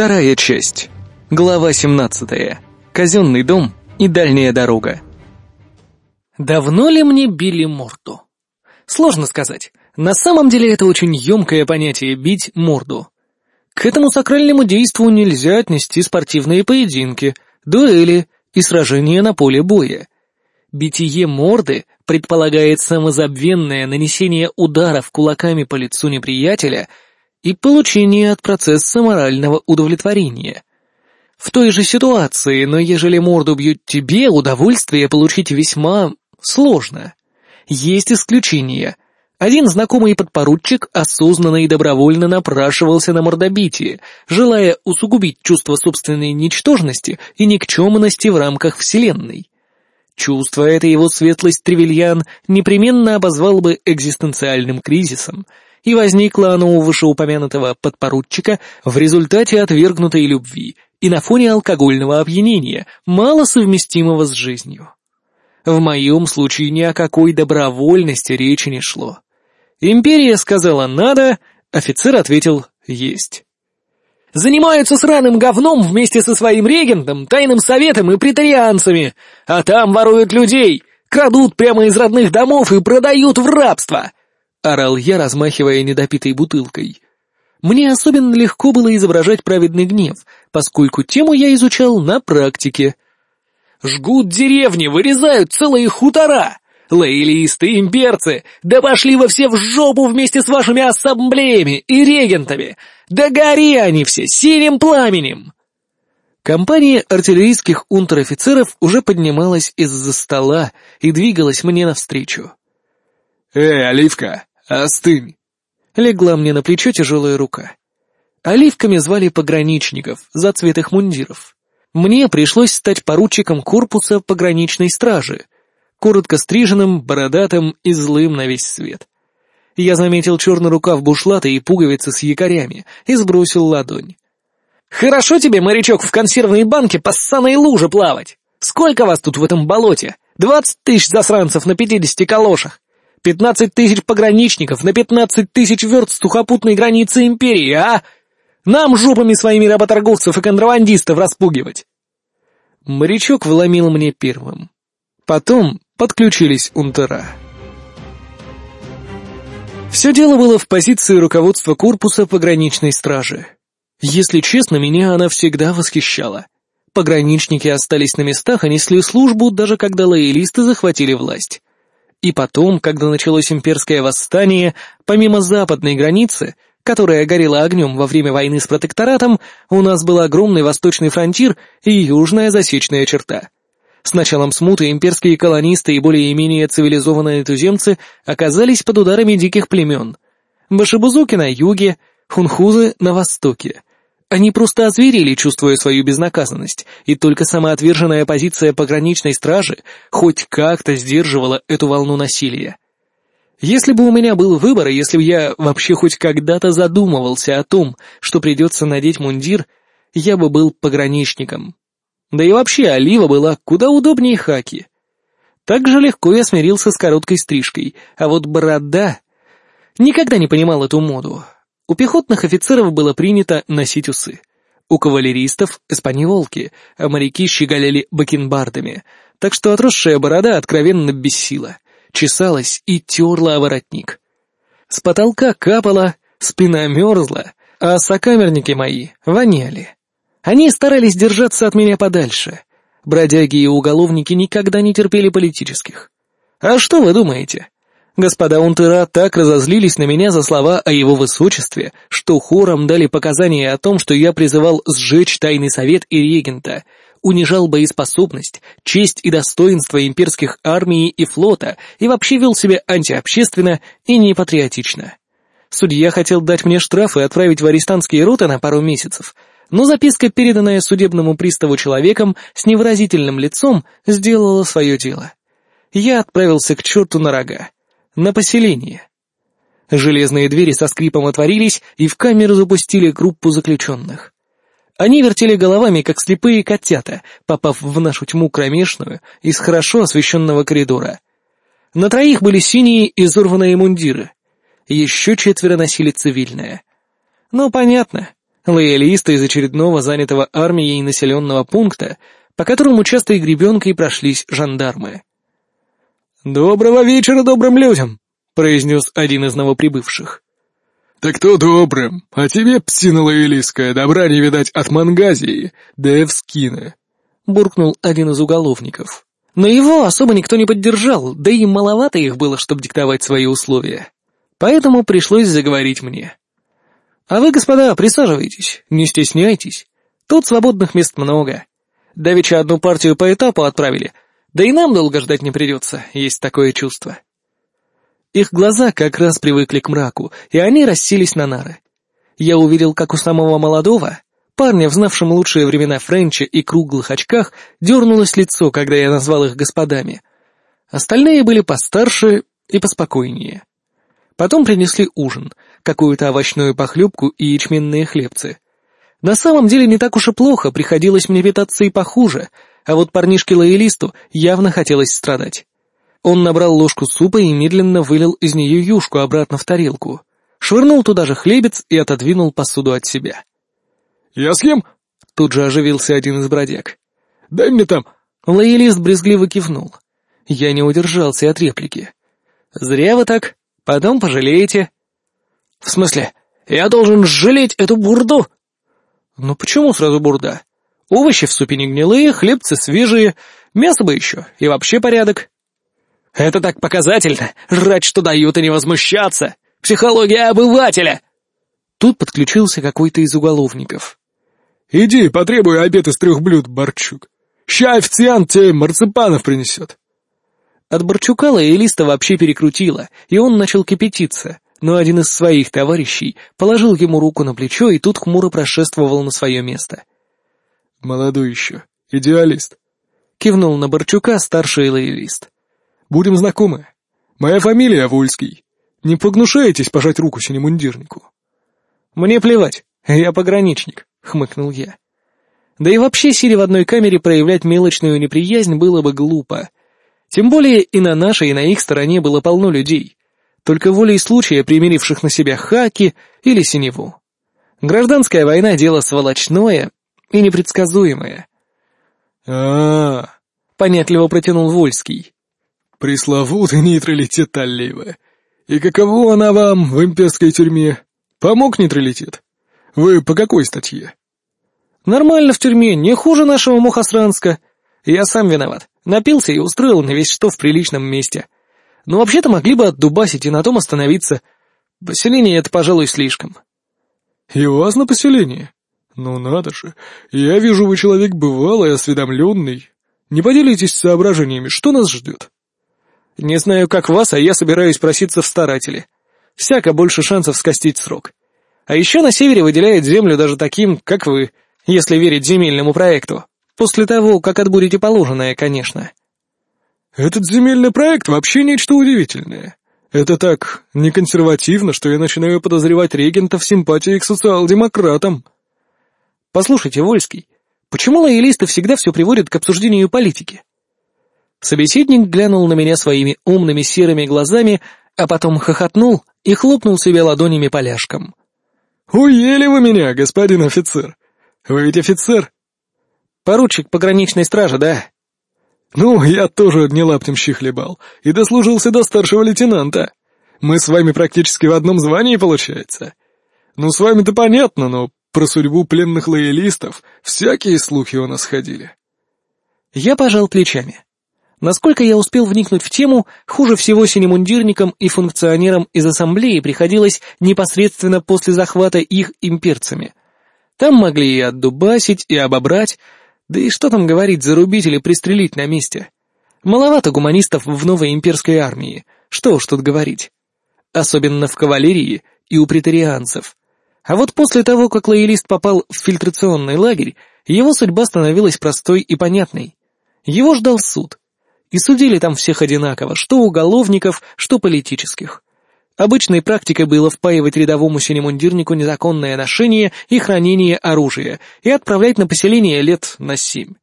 Вторая часть. Глава 17. Казенный дом и дальняя дорога. Давно ли мне били морду? Сложно сказать. На самом деле это очень емкое понятие «бить морду». К этому сакральному действу нельзя отнести спортивные поединки, дуэли и сражения на поле боя. Битие морды предполагает самозабвенное нанесение ударов кулаками по лицу неприятеля и получение от процесса морального удовлетворения. В той же ситуации, но ежели морду бьют тебе, удовольствие получить весьма сложно. Есть исключения. Один знакомый подпоручик осознанно и добровольно напрашивался на мордобитие, желая усугубить чувство собственной ничтожности и никчемности в рамках Вселенной. Чувство это его светлость Тревельян непременно обозвал бы экзистенциальным кризисом, и возникло оно у вышеупомянутого подпоручика в результате отвергнутой любви и на фоне алкогольного опьянения, мало совместимого с жизнью. В моем случае ни о какой добровольности речи не шло. Империя сказала «надо», офицер ответил «есть». Занимаются сраным говном вместе со своим регентом, тайным советом и претарианцами, а там воруют людей, крадут прямо из родных домов и продают в рабство!» — орал я, размахивая недопитой бутылкой. Мне особенно легко было изображать праведный гнев, поскольку тему я изучал на практике. «Жгут деревни, вырезают целые хутора! Лоялисты, имперцы, да пошли вы все в жопу вместе с вашими ассамблеями и регентами! Да гори они все синим пламенем!» Компания артиллерийских унтер-офицеров уже поднималась из-за стола и двигалась мне навстречу. «Эй, Оливка, остынь!» Легла мне на плечо тяжелая рука. Оливками звали пограничников за цвет их мундиров. Мне пришлось стать поручиком корпуса пограничной стражи, коротко стриженным, бородатым и злым на весь свет. Я заметил черный рукав бушлата и пуговицы с якорями и сбросил ладонь. «Хорошо тебе, морячок, в консервной банке по ссаной луже плавать! Сколько вас тут в этом болоте? Двадцать тысяч засранцев на пятидесяти калошах! Пятнадцать тысяч пограничников на пятнадцать тысяч верст сухопутной границы империи, а? Нам жопами своими работорговцев и контрабандистов распугивать!» Морячок вломил мне первым. Потом подключились унтера. Все дело было в позиции руководства корпуса пограничной стражи. Если честно, меня она всегда восхищала. Пограничники остались на местах и несли службу, даже когда лоялисты захватили власть. И потом, когда началось имперское восстание, помимо западной границы, которая горела огнем во время войны с протекторатом, у нас был огромный восточный фронтир и южная засечная черта. С началом смуты имперские колонисты и более-менее цивилизованные туземцы оказались под ударами диких племен. Башибузуки на юге, хунхузы на востоке. Они просто озверели, чувствуя свою безнаказанность, и только самоотверженная позиция пограничной стражи хоть как-то сдерживала эту волну насилия. Если бы у меня был выбор, если бы я вообще хоть когда-то задумывался о том, что придется надеть мундир, я бы был пограничником. Да и вообще Олива была куда удобнее Хаки. Так же легко я смирился с короткой стрижкой, а вот борода... Никогда не понимал эту моду. У пехотных офицеров было принято носить усы. У кавалеристов — эспаньолки, а моряки щеголяли бакенбардами, так что отросшая борода откровенно бессила, чесалась и терла воротник. С потолка капала, спина мерзла, а сокамерники мои воняли. Они старались держаться от меня подальше. Бродяги и уголовники никогда не терпели политических. А что вы думаете? Господа унтера так разозлились на меня за слова о его высочестве, что хором дали показания о том, что я призывал сжечь тайный совет и регента, унижал боеспособность, честь и достоинство имперских армий и флота и вообще вел себя антиобщественно и непатриотично. Судья хотел дать мне штраф и отправить в арестантские роты на пару месяцев — но записка, переданная судебному приставу человеком с невыразительным лицом, сделала свое дело. Я отправился к черту на рога. На поселение. Железные двери со скрипом отворились, и в камеру запустили группу заключенных. Они вертели головами, как слепые котята, попав в нашу тьму кромешную из хорошо освещенного коридора. На троих были синие изорванные мундиры. Еще четверо носили цивильное. Ну, понятно. Лоялисты из очередного занятого армией населенного пункта, по которому часто и гребенкой прошлись жандармы. «Доброго вечера добрым людям!» — произнес один из новоприбывших. «Так кто добрым? А тебе, псина лоялистская, добра не видать от Мангазии, да и вскина!» — буркнул один из уголовников. Но его особо никто не поддержал, да и маловато их было, чтобы диктовать свои условия. Поэтому пришлось заговорить мне. «А вы, господа, присаживайтесь, не стесняйтесь. Тут свободных мест много. Давеча одну партию по этапу отправили, да и нам долго ждать не придется, есть такое чувство». Их глаза как раз привыкли к мраку, и они расселись на нары. Я увидел, как у самого молодого, парня, взнавшим лучшие времена Френча и круглых очках, дернулось лицо, когда я назвал их господами. Остальные были постарше и поспокойнее. Потом принесли ужин, какую-то овощную похлебку и ячменные хлебцы. На самом деле не так уж и плохо, приходилось мне питаться и похуже, а вот парнишке-лоялисту явно хотелось страдать. Он набрал ложку супа и медленно вылил из нее юшку обратно в тарелку, швырнул туда же хлебец и отодвинул посуду от себя. «Я съем?» — тут же оживился один из бродяг. «Дай мне там...» Лоялист брезгливо кивнул. Я не удержался от реплики. «Зря вы так. Потом пожалеете». «В смысле? Я должен жалеть эту бурду?» «Ну почему сразу бурда? Овощи в супе не гнилые, хлебцы свежие, мясо бы еще, и вообще порядок». «Это так показательно! Жрать, что дают, и не возмущаться! Психология обывателя!» Тут подключился какой-то из уголовников. «Иди, потребуй обед из трех блюд, Борчук. Ща официант тебе марципанов принесет». От Борчука лоялиста вообще перекрутило, и он начал кипятиться, но один из своих товарищей положил ему руку на плечо, и тут хмуро прошествовал на свое место. «Молодой еще, идеалист», — кивнул на Борчука старший лоялист. Будем знакомы. Моя фамилия Вольский. Не погнушаетесь пожать руку синемундирнику?» «Мне плевать, я пограничник», — хмыкнул я. Да и вообще, сидя в одной камере, проявлять мелочную неприязнь было бы глупо. Тем более и на нашей, и на их стороне было полно людей, только волей случая примиривших на себя хаки или синеву. Гражданская война — дело сволочное и непредсказуемое. а, -а, -а понятливо протянул Вольский. Пресловутый нейтралитет Аллеева. И каково она вам в имперской тюрьме? Помог нейтралитет? Вы по какой статье? Нормально в тюрьме, не хуже нашего Мухосранска. Я сам виноват. Напился и устроил на весь что в приличном месте. Но вообще-то могли бы отдубасить и на том остановиться. Поселение — это, пожалуй, слишком. И у вас на поселение? Ну надо же. Я вижу, вы человек бывалый, осведомленный. Не поделитесь соображениями, что нас ждет? Не знаю, как вас, а я собираюсь проситься в старатели. Всяко больше шансов скостить срок. А еще на севере выделяют землю даже таким, как вы, если верить земельному проекту. После того, как отбудете положенное, конечно. Этот земельный проект вообще нечто удивительное. Это так неконсервативно, что я начинаю подозревать регента в симпатии к социал-демократам. Послушайте, Вольский, почему лоялисты всегда все приводят к обсуждению политики? Собеседник глянул на меня своими умными серыми глазами, а потом хохотнул и хлопнул себе ладонями поляшком. «Уели вы меня, господин офицер! Вы ведь офицер?» «Поручик пограничной стражи, да?» «Ну, я тоже не лаптем хлебал и дослужился до старшего лейтенанта. Мы с вами практически в одном звании, получается. Ну, с вами-то понятно, но про судьбу пленных лоялистов всякие слухи у нас ходили». Я пожал плечами. Насколько я успел вникнуть в тему, хуже всего синемундирникам и функционерам из ассамблеи приходилось непосредственно после захвата их имперцами. Там могли и отдубасить, и обобрать, да и что там говорить, зарубить или пристрелить на месте. Маловато гуманистов в новой имперской армии, что уж тут говорить. Особенно в кавалерии и у претарианцев. А вот после того, как лоялист попал в фильтрационный лагерь, его судьба становилась простой и понятной. Его ждал суд. И судили там всех одинаково, что уголовников, что политических. Обычной практикой было впаивать рядовому синемундирнику незаконное ношение и хранение оружия и отправлять на поселение лет на семь.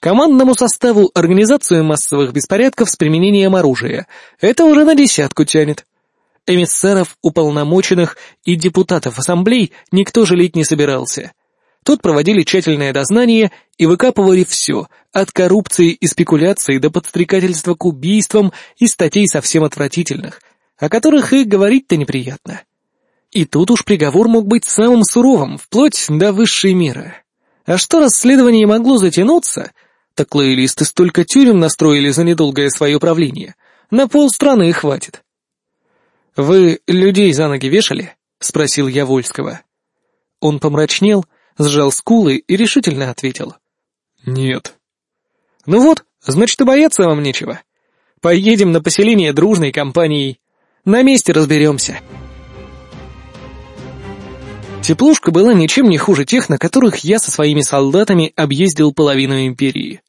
Командному составу организацию массовых беспорядков с применением оружия. Это уже на десятку тянет. Эмиссаров, уполномоченных и депутатов ассамблей никто жалеть не собирался. Тут проводили тщательное дознание и выкапывали все, от коррупции и спекуляций до подстрекательства к убийствам и статей совсем отвратительных, о которых и говорить-то неприятно. И тут уж приговор мог быть самым суровым, вплоть до высшей меры. А что расследование могло затянуться, так лоялисты столько тюрем настроили за недолгое свое правление. На полстраны и хватит. «Вы людей за ноги вешали?» — спросил я Вольского. Он помрачнел, сжал скулы и решительно ответил. «Нет». «Ну вот, значит, и бояться вам нечего. Поедем на поселение дружной компанией. На месте разберемся». Теплушка была ничем не хуже тех, на которых я со своими солдатами объездил половину империи.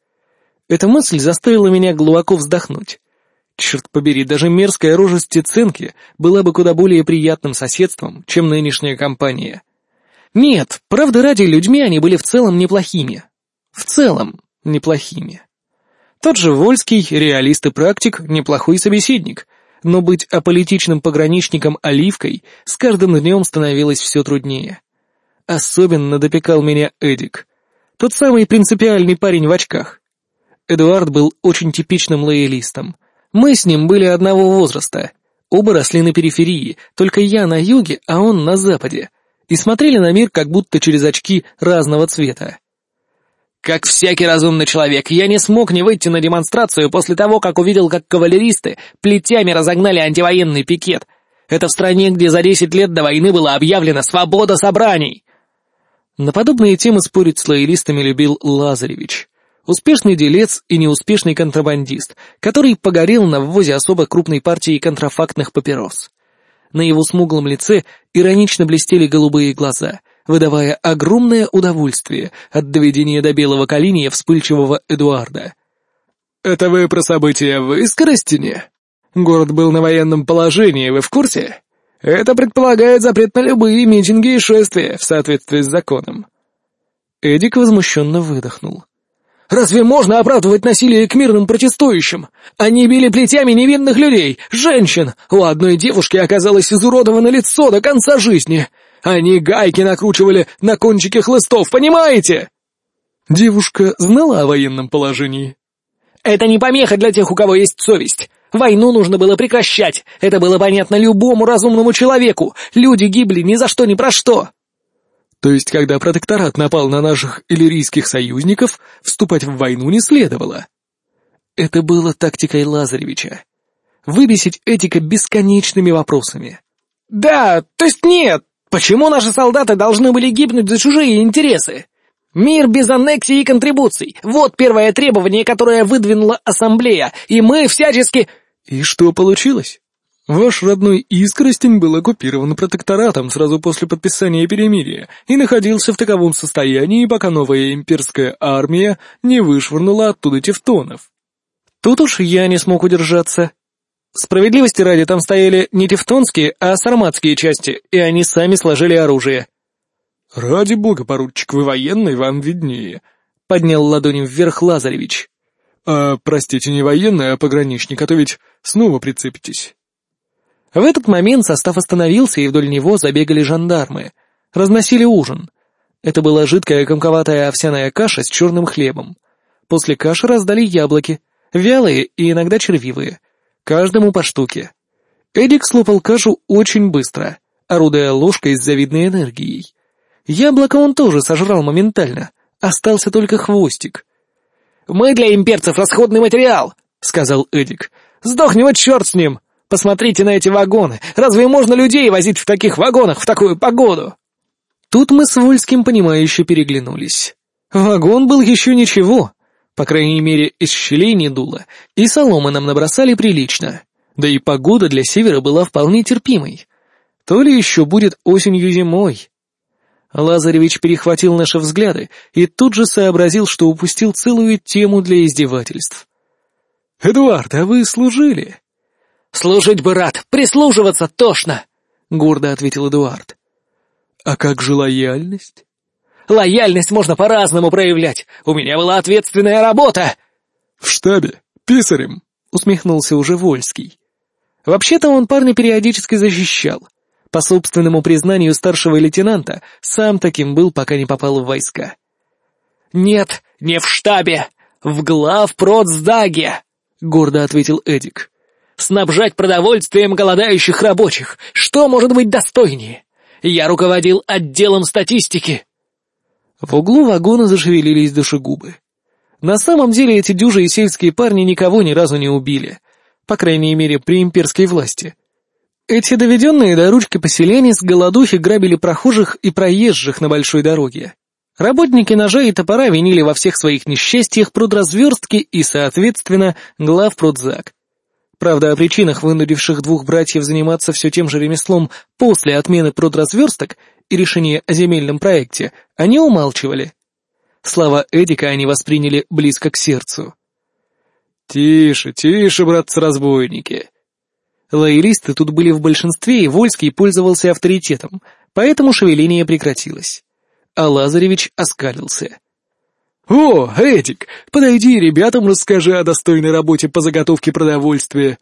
Эта мысль заставила меня глубоко вздохнуть. Черт побери, даже мерзкая рожа Стеценки была бы куда более приятным соседством, чем нынешняя компания. Нет, правда ради людьми они были в целом неплохими. В целом неплохими. Тот же Вольский, реалист и практик, неплохой собеседник, но быть аполитичным пограничником Оливкой с каждым днем становилось все труднее. Особенно допекал меня Эдик. Тот самый принципиальный парень в очках. Эдуард был очень типичным лоялистом. Мы с ним были одного возраста. Оба росли на периферии, только я на юге, а он на западе. И смотрели на мир как будто через очки разного цвета. Как всякий разумный человек, я не смог не выйти на демонстрацию после того, как увидел, как кавалеристы плетями разогнали антивоенный пикет. Это в стране, где за 10 лет до войны была объявлена свобода собраний. На подобные темы спорить с лоялистами любил Лазаревич. Успешный делец и неуспешный контрабандист, который погорел на ввозе особо крупной партии контрафактных папирос. На его смуглом лице иронично блестели голубые глаза — выдавая огромное удовольствие от доведения до белого коления вспыльчивого Эдуарда. «Это вы про события в Искоростине? Город был на военном положении, вы в курсе? Это предполагает запрет на любые митинги и шествия в соответствии с законом». Эдик возмущенно выдохнул. «Разве можно оправдывать насилие к мирным протестующим? Они били плетями невинных людей, женщин. У одной девушки оказалось изуродовано лицо до конца жизни. Они гайки накручивали на кончики хлыстов, понимаете?» Девушка знала о военном положении. «Это не помеха для тех, у кого есть совесть. Войну нужно было прекращать. Это было понятно любому разумному человеку. Люди гибли ни за что ни про что». То есть, когда протекторат напал на наших иллирийских союзников, вступать в войну не следовало. Это было тактикой Лазаревича. Выбесить этика бесконечными вопросами. «Да, то есть нет, Почему наши солдаты должны были гибнуть за чужие интересы? Мир без аннексий и контрибуций. Вот первое требование, которое выдвинула Ассамблея, и мы всячески... И что получилось? Ваш родной Искростень был оккупирован протекторатом сразу после подписания перемирия и находился в таковом состоянии, пока новая имперская армия не вышвырнула оттуда тевтонов. Тут уж я не смог удержаться. Справедливости ради, там стояли не тевтонские, а сарматские части, и они сами сложили оружие. «Ради бога, поручик, вы военный, вам виднее», — поднял ладони вверх Лазаревич. «А, простите, не военный, а пограничник, а то ведь снова прицепитесь». В этот момент состав остановился, и вдоль него забегали жандармы. Разносили ужин. Это была жидкая комковатая овсяная каша с черным хлебом. После каши раздали яблоки, вялые и иногда червивые — Каждому по штуке. Эдик слопал кашу очень быстро, орудуя ложкой с завидной энергией. Яблоко он тоже сожрал моментально, остался только хвостик. «Мы для имперцев расходный материал», — сказал Эдик. «Сдохнем, вот черт с ним! Посмотрите на эти вагоны! Разве можно людей возить в таких вагонах в такую погоду?» Тут мы с Вольским понимающе переглянулись. Вагон был еще ничего, по крайней мере, из щелей не дуло, и соломы нам набросали прилично. Да и погода для севера была вполне терпимой. То ли еще будет осенью-зимой. Лазаревич перехватил наши взгляды и тут же сообразил, что упустил целую тему для издевательств. «Эдуард, а вы служили?» «Служить бы рад, прислуживаться тошно!» — гордо ответил Эдуард. «А как же лояльность?» Лояльность можно по-разному проявлять. У меня была ответственная работа!» «В штабе? Писарем?» — усмехнулся уже Вольский. Вообще-то он парня периодически защищал. По собственному признанию старшего лейтенанта, сам таким был, пока не попал в войска. «Нет, не в штабе, в главпродздаге», — гордо ответил Эдик. «Снабжать продовольствием голодающих рабочих, что может быть достойнее? Я руководил отделом статистики». В углу вагона зашевелились душегубы. На самом деле эти дюжи и сельские парни никого ни разу не убили, по крайней мере при имперской власти. Эти доведенные до ручки поселения с голодухи грабили прохожих и проезжих на большой дороге. Работники ножа и топора винили во всех своих несчастьях продразверстки и, соответственно, глав продзак. Правда, о причинах, вынудивших двух братьев заниматься все тем же ремеслом после отмены продразверсток и решения о земельном проекте, они умалчивали. Слова Эдика они восприняли близко к сердцу. «Тише, тише, братцы-разбойники!» Лоялисты тут были в большинстве, и Вольский пользовался авторитетом, поэтому шевеление прекратилось. А Лазаревич оскалился. «О, Эдик, подойди ребятам расскажи о достойной работе по заготовке продовольствия».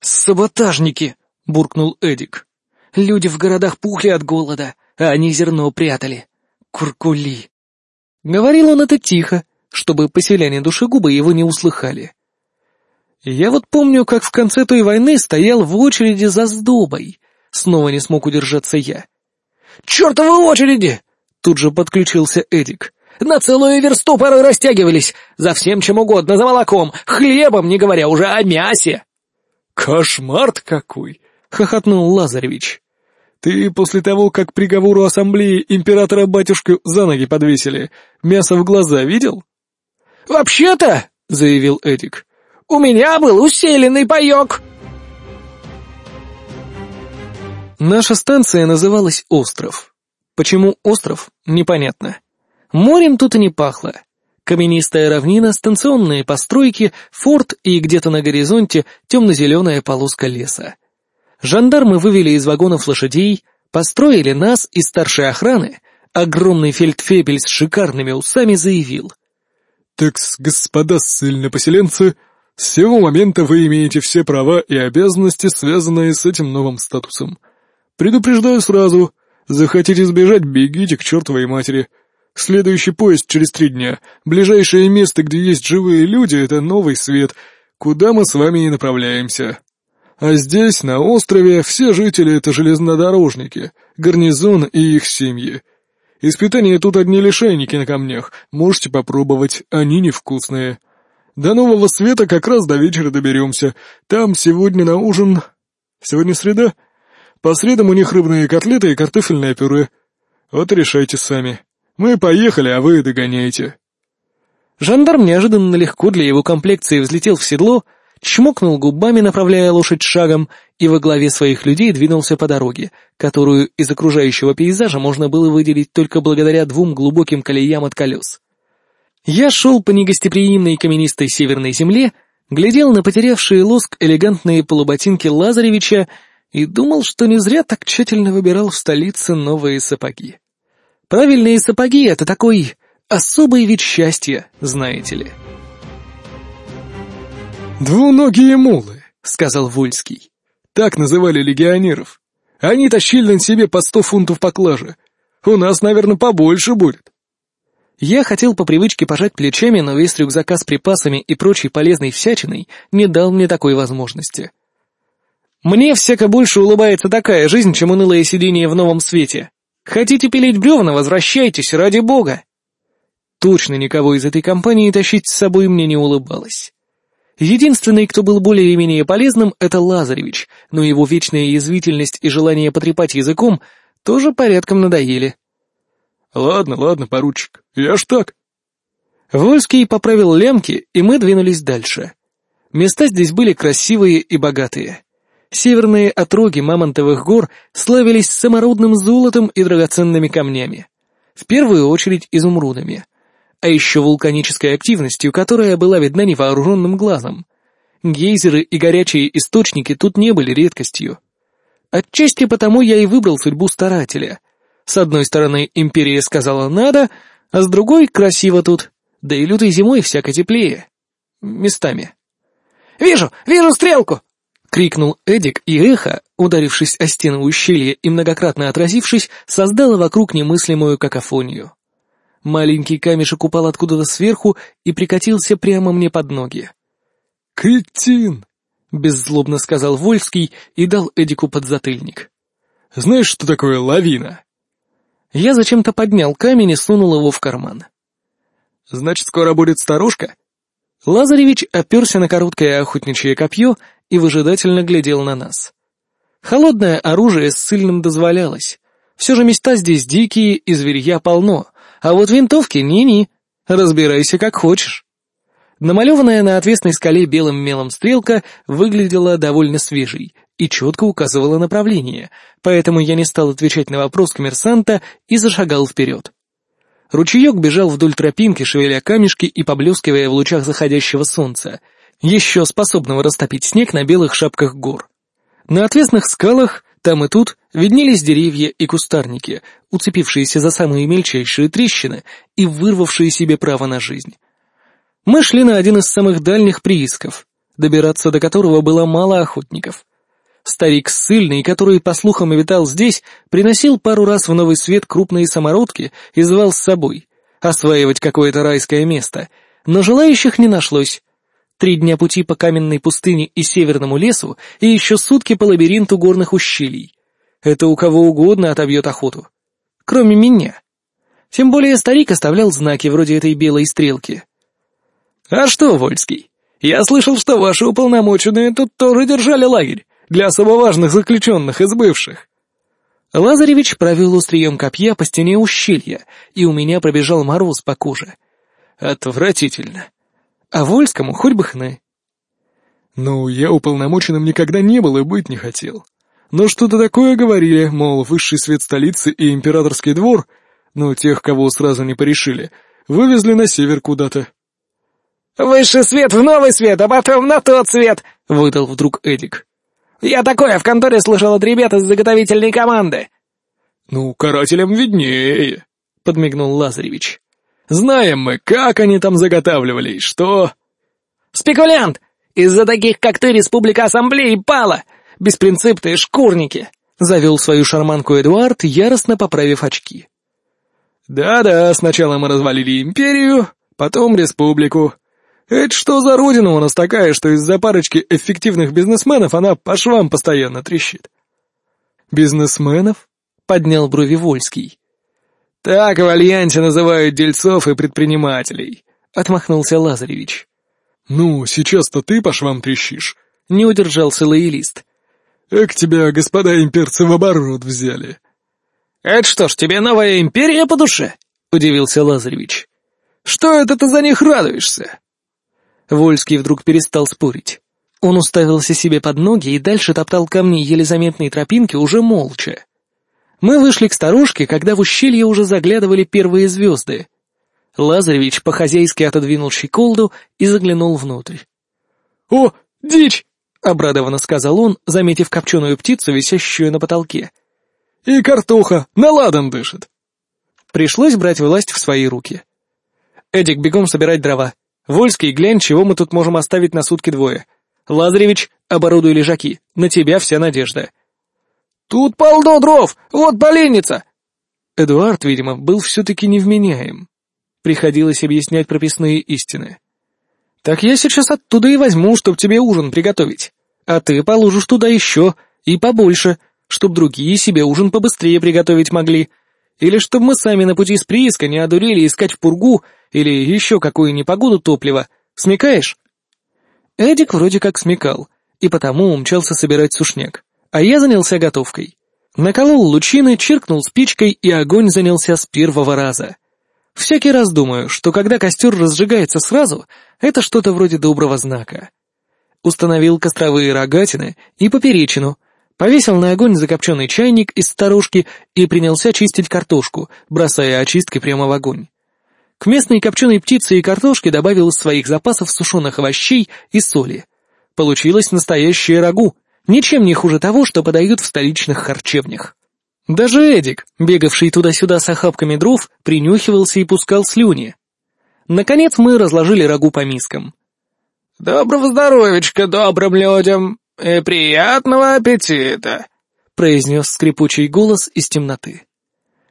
«Саботажники!» — буркнул Эдик. «Люди в городах пухли от голода, а они зерно прятали. Куркули!» Говорил он это тихо, чтобы поселяне душегубы его не услыхали. Я вот помню, как в конце той войны стоял в очереди за сдобой. Снова не смог удержаться я. «Чертовы очереди!» Тут же подключился Эдик. «На целую версту порой растягивались. За всем чем угодно, за молоком, хлебом, не говоря уже о мясе». «Кошмар какой!» — хохотнул Лазаревич. «Ты после того, как приговору ассамблеи императора-батюшку за ноги подвесили, мясо в глаза видел?» «Вообще-то», — заявил Эдик, — «у меня был усиленный паёк». Наша станция называлась «Остров». Почему «Остров» — непонятно. Морем тут и не пахло. Каменистая равнина, станционные постройки, форт и где-то на горизонте темно-зеленая полоска леса. Жандармы вывели из вагонов лошадей, построили нас и старшей охраны, огромный фельдфебель с шикарными усами заявил. «Так-с, господа ссыльно-поселенцы, с сего момента вы имеете все права и обязанности, связанные с этим новым статусом. Предупреждаю сразу, захотите сбежать, бегите к чертовой матери. Следующий поезд через три дня. Ближайшее место, где есть живые люди, это Новый Свет, куда мы с вами и направляемся. А здесь, на острове, все жители — это железнодорожники, гарнизон и их семьи. Испытания тут одни лишайники на камнях, можете попробовать, они невкусные. До Нового Света как раз до вечера доберемся. Там сегодня на ужин... Сегодня среда? По средам у них рыбные котлеты и картофельное пюре. Вот решайте сами. Мы поехали, а вы догоняйте. Жандарм неожиданно легко для его комплекции взлетел в седло, чмокнул губами, направляя лошадь шагом, и во главе своих людей двинулся по дороге, которую из окружающего пейзажа можно было выделить только благодаря двум глубоким колеям от колес. Я шел по негостеприимной каменистой северной земле, глядел на потерявшие лоск элегантные полуботинки Лазаревича и думал, что не зря так тщательно выбирал в столице новые сапоги. Правильные сапоги — это такой особый вид счастья, знаете ли. «Двуногие мулы», — сказал Вольский. «Так называли легионеров. Они тащили на себе по сто фунтов поклажи. У нас, наверное, побольше будет». Я хотел по привычке пожать плечами, но весь рюкзака с припасами и прочей полезной всячиной не дал мне такой возможности. Мне всяко больше улыбается такая жизнь, чем унылое сидение в новом свете. Хотите пилить бревна, возвращайтесь, ради бога. Точно никого из этой компании тащить с собой мне не улыбалось. Единственный, кто был более-менее полезным, это Лазаревич, но его вечная язвительность и желание потрепать языком тоже порядком надоели. «Ладно, ладно, поручик, я ж так». Вольский поправил лямки, и мы двинулись дальше. Места здесь были красивые и богатые. Северные отроги Мамонтовых гор славились самородным золотом и драгоценными камнями. В первую очередь изумрудами а еще вулканической активностью, которая была видна невооруженным глазом. Гейзеры и горячие источники тут не были редкостью. Отчасти потому я и выбрал судьбу старателя. С одной стороны, империя сказала «надо», а с другой «красиво тут», да и лютой зимой всяко теплее. Местами. «Вижу, вижу стрелку!» — крикнул Эдик, и эхо, ударившись о стену ущелья и многократно отразившись, создало вокруг немыслимую какофонию. Маленький камешек упал откуда-то сверху и прикатился прямо мне под ноги. «Кретин!» — беззлобно сказал Вольский и дал Эдику подзатыльник. «Знаешь, что такое лавина?» Я зачем-то поднял камень и сунул его в карман. «Значит, скоро будет старушка?» Лазаревич оперся на короткое охотничье копье и выжидательно глядел на нас. Холодное оружие с сильным дозволялось. Все же места здесь дикие и зверья полно, а вот винтовки ни-ни. Разбирайся как хочешь. Намалеванная на отвесной скале белым мелом стрелка выглядела довольно свежей и четко указывала направление, поэтому я не стал отвечать на вопрос коммерсанта и зашагал вперед. Ручеек бежал вдоль тропинки, шевеля камешки и поблескивая в лучах заходящего солнца, еще способного растопить снег на белых шапках гор. На отвесных скалах, там и тут, виднелись деревья и кустарники, уцепившиеся за самые мельчайшие трещины и вырвавшие себе право на жизнь. Мы шли на один из самых дальних приисков, добираться до которого было мало охотников. Старик ссыльный, который, по слухам, витал здесь, приносил пару раз в новый свет крупные самородки и звал с собой, осваивать какое-то райское место, но желающих не нашлось. Три дня пути по каменной пустыне и северному лесу, и еще сутки по лабиринту горных ущелий. Это у кого угодно отобьет охоту. Кроме меня. Тем более старик оставлял знаки вроде этой белой стрелки. «А что, Вольский, я слышал, что ваши уполномоченные тут тоже держали лагерь для особо важных заключенных из бывших». Лазаревич провел острием копья по стене ущелья, и у меня пробежал мороз по коже. Отвратительно. А Вольскому хоть бы хны. «Ну, я уполномоченным никогда не был и быть не хотел. Но что-то такое говорили, мол, высший свет столицы и императорский двор, ну, тех, кого сразу не порешили, вывезли на север куда-то». «Высший свет в новый свет, а потом на тот свет!» — выдал вдруг Эдик. «Я такое в конторе слышал от ребят из заготовительной команды!» «Ну, карателям виднее», — подмигнул Лазаревич. «Знаем мы, как они там заготавливали и что...» «Спекулянт! Из-за таких, как ты, Республика Ассамблеи пала! Беспринципные шкурники!» — завел свою шарманку Эдуард, яростно поправив очки. «Да-да, сначала мы развалили империю, потом республику, это что за родина у нас такая, что из-за парочки эффективных бизнесменов она по швам постоянно трещит? Бизнесменов? Поднял брови Вольский. Так в Альянсе называют дельцов и предпринимателей, отмахнулся Лазаревич. Ну, сейчас-то ты по швам трещишь, не удержался лоялист. Эк тебя, господа имперцы, в оборот взяли. «Это что ж, тебе новая империя по душе?» — удивился Лазаревич. «Что это ты за них радуешься?» Вольский вдруг перестал спорить. Он уставился себе под ноги и дальше топтал камни еле заметной тропинки уже молча. Мы вышли к старушке, когда в ущелье уже заглядывали первые звезды. Лазаревич по-хозяйски отодвинул щеколду и заглянул внутрь. «О, дичь!» — обрадованно сказал он, заметив копченую птицу, висящую на потолке. «И картоха, наладан дышит!» Пришлось брать власть в свои руки. «Эдик, бегом собирать дрова. Вольский, глянь, чего мы тут можем оставить на сутки двое. Лазаревич, оборудуй лежаки, на тебя вся надежда. Тут полно дров, вот поленница. Эдуард, видимо, был все-таки невменяем. Приходилось объяснять прописные истины. Так я сейчас оттуда и возьму, чтоб тебе ужин приготовить. А ты положишь туда еще, и побольше, чтоб другие себе ужин побыстрее приготовить могли. Или чтоб мы сами на пути с прииска не одурели искать в пургу или еще какую непогоду топлива. Смекаешь?» Эдик вроде как смекал, и потому умчался собирать сушняк, а я занялся готовкой. Наколол лучины, чиркнул спичкой, и огонь занялся с первого раза. Всякий раз думаю, что когда костер разжигается сразу, это что-то вроде доброго знака. Установил костровые рогатины и поперечину, повесил на огонь закопченный чайник из сторожки и принялся чистить картошку, бросая очисткой прямо в огонь. К местной копченой птице и картошке добавил из своих запасов сушеных овощей и соли. Получилось настоящее рагу, ничем не хуже того, что подают в столичных харчевнях. Даже Эдик, бегавший туда-сюда с охапками дров, принюхивался и пускал слюни. Наконец мы разложили рагу по мискам. «Доброго здоровечка добрым людям! «И приятного аппетита!» — произнес скрипучий голос из темноты.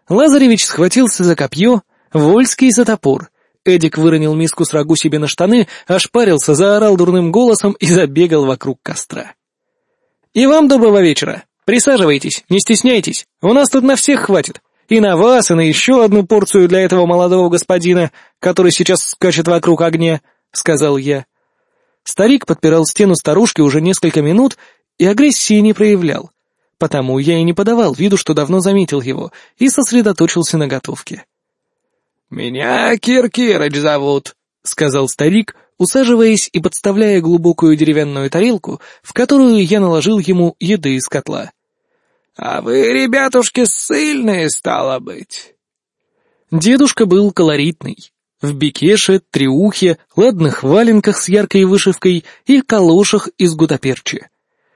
Лазаревич схватился за копье, Вольский за топор. Эдик выронил миску с рагу себе на штаны, ошпарился, заорал дурным голосом и забегал вокруг костра. «И вам доброго вечера. Присаживайтесь, не стесняйтесь. У нас тут на всех хватит. И на вас, и на еще одну порцию для этого молодого господина, который сейчас скачет вокруг огня», — сказал я. Старик подпирал стену старушки уже несколько минут и агрессии не проявлял. Потому я и не подавал виду, что давно заметил его, и сосредоточился на готовке. «Меня Кир зовут», — сказал старик, усаживаясь и подставляя глубокую деревянную тарелку, в которую я наложил ему еды из котла. «А вы, ребятушки, сильные, стало быть». Дедушка был колоритный. В бекеше, триухе, ладных валенках с яркой вышивкой и калошах из гутаперчи.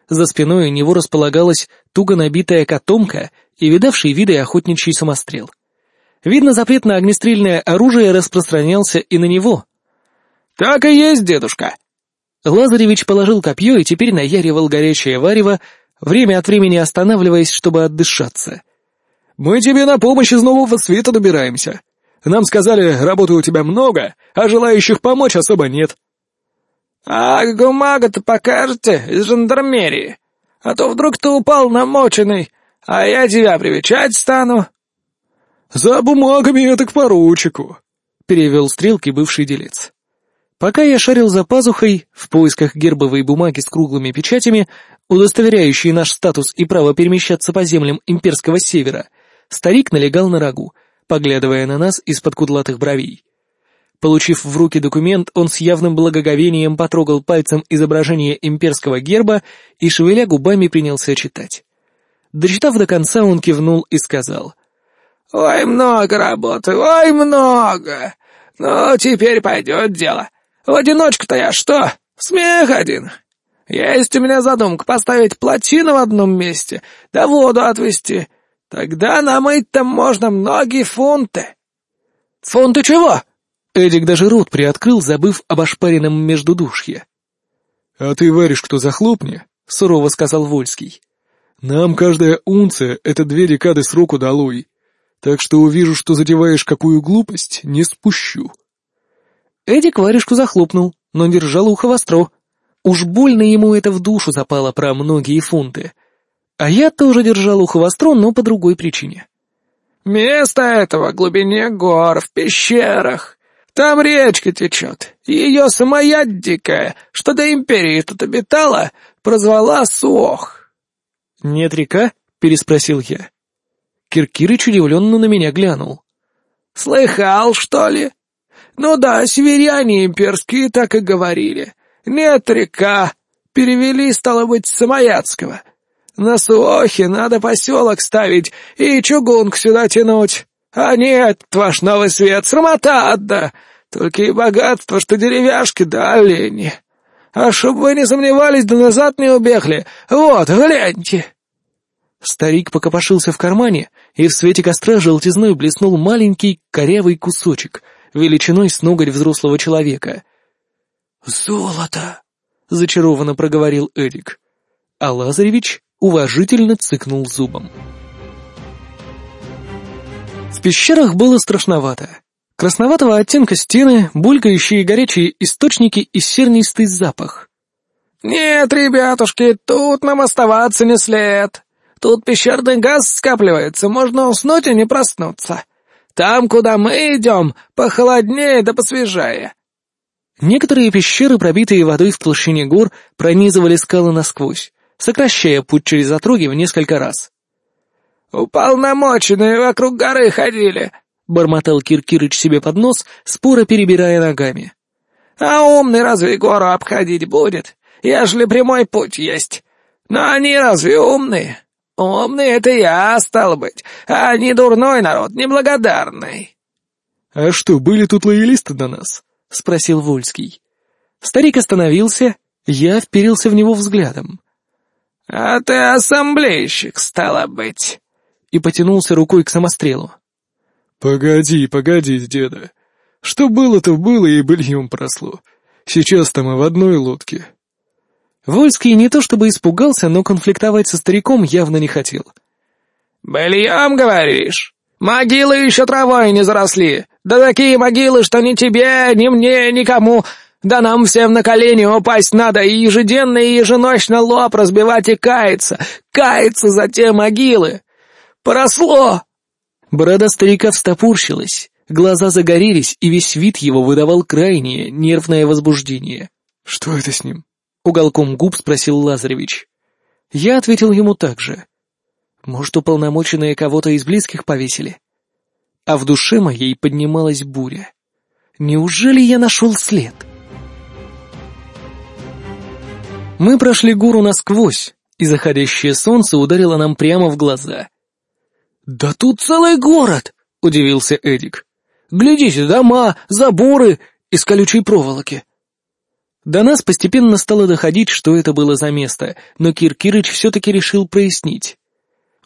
За спиной у него располагалась туго набитая котомка и видавший виды охотничий самострел. Видно, запрет на огнестрельное оружие распространялся и на него. «Так и есть, дедушка!» Лазаревич положил копье и теперь наяривал горячее варево, время от времени останавливаясь, чтобы отдышаться. «Мы тебе на помощь из нового света добираемся. Нам сказали, работы у тебя много, а желающих помочь особо нет». «А гумага-то покажете из жандармерии? А то вдруг ты упал намоченный, а я тебя привечать стану». «За бумагами это к поручику», — перевел стрелки бывший делец. Пока я шарил за пазухой, в поисках гербовой бумаги с круглыми печатями, удостоверяющей наш статус и право перемещаться по землям имперского севера, старик налегал на рагу, поглядывая на нас из-под кудлатых бровей. Получив в руки документ, он с явным благоговением потрогал пальцем изображение имперского герба и, шевеля губами, принялся читать. Дочитав до конца, он кивнул и сказал. «Ой, много работы, ой, много! Ну, теперь пойдет дело. В одиночку-то я что? Смех один. Есть у меня задумка поставить плотину в одном месте, да воду отвести. Тогда намыть там можно многие фунты». «Фунты чего?» Эдик даже рот приоткрыл, забыв об ошпаренном междудушье. «А ты варишь кто захлопни?» — сурово сказал Вольский. «Нам каждая унция — это две декады сроку долой, так что увижу, что затеваешь какую глупость, не спущу». Эдик варежку захлопнул, но держал ухо востро. Уж больно ему это в душу запало про многие фунты. А я тоже держал ухо востро, но по другой причине. «Место этого в глубине гор, в пещерах. Там речка течет, ее самая дикая, что до империи тут обитала, прозвала Суох». «Нет река?» — переспросил я. Киркирыч удивленно на меня глянул. «Слыхал, что ли? Ну да, северяне имперские так и говорили. Нет река. Перевели, стало быть, с Самоядского. На Суохе надо поселок ставить и чугунку сюда тянуть. А нет, ваш новый свет, срамота одна. Только и богатство, что деревяшки да олени. А чтоб вы не сомневались, да назад не убегли. Вот, гляньте!» Старик покопошился в кармане, и в свете костра желтизной блеснул маленький корявый кусочек, величиной с ноготь взрослого человека. «Золото!» — зачарованно проговорил Эрик. А Лазаревич уважительно цыкнул зубом. В пещерах было страшновато. Красноватого оттенка стены, булькающие горячие источники и сернистый запах. «Нет, ребятушки, тут нам оставаться не след. Тут пещерный газ скапливается, можно уснуть и не проснуться. Там, куда мы идем, похолоднее да посвежее». Некоторые пещеры, пробитые водой в толщине гор, пронизывали скалы насквозь, сокращая путь через отроги в несколько раз. «Уполномоченные вокруг горы ходили», — бормотал Киркирыч себе под нос, споро перебирая ногами. «А умный разве гору обходить будет, ежели прямой путь есть? Но они разве умные? Умные — это я, стал быть, а не дурной народ, неблагодарный». «А что, были тут лоялисты до нас?» — спросил Вольский. Старик остановился, я вперился в него взглядом. «А ты ассамблейщик, стало быть!» И потянулся рукой к самострелу. «Погоди, погоди, деда. Что было, то было и быльем просло. Сейчас-то мы в одной лодке». Вольский не то чтобы испугался, но конфликтовать со стариком явно не хотел. «Быльем, говоришь? Могилы еще травой не заросли. Да такие могилы, что ни тебе, ни мне, никому. Да нам всем на колени упасть надо и ежедневно и еженочно лоб разбивать и каяться. Каяться за те могилы. Поросло!» Борода старика встопорщилась, глаза загорелись, и весь вид его выдавал крайнее нервное возбуждение. «Что это с ним?» — уголком губ спросил Лазаревич. Я ответил ему так же. Может, уполномоченные кого-то из близких повесили? А в душе моей поднималась буря. Неужели я нашел след? Мы прошли гору насквозь, и заходящее солнце ударило нам прямо в глаза. «Да тут целый город!» — удивился Эдик. «Глядите, дома, заборы из колючей проволоки». До нас постепенно стало доходить, что это было за место, но Кир Кирыч все-таки решил прояснить.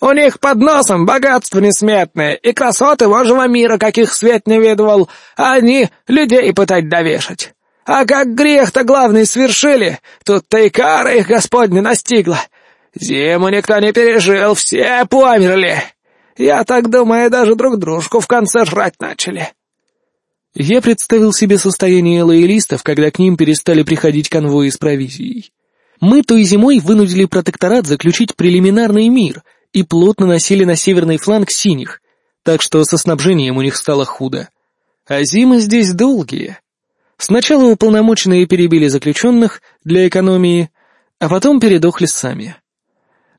У них под носом богатство несметное и красоты Божьего мира, каких свет не видывал, а они людей пытать довешать. А как грех-то главный свершили, тут-то и кара их Господня настигла. Зиму никто не пережил, все померли. Я так думаю, даже друг дружку в конце жрать начали. Я представил себе состояние лоялистов, когда к ним перестали приходить конвои с провизией. Мы той зимой вынудили протекторат заключить прелиминарный мир — и плотно носили на северный фланг синих, так что со снабжением у них стало худо. А зимы здесь долгие. Сначала уполномоченные перебили заключенных для экономии, а потом передохли сами.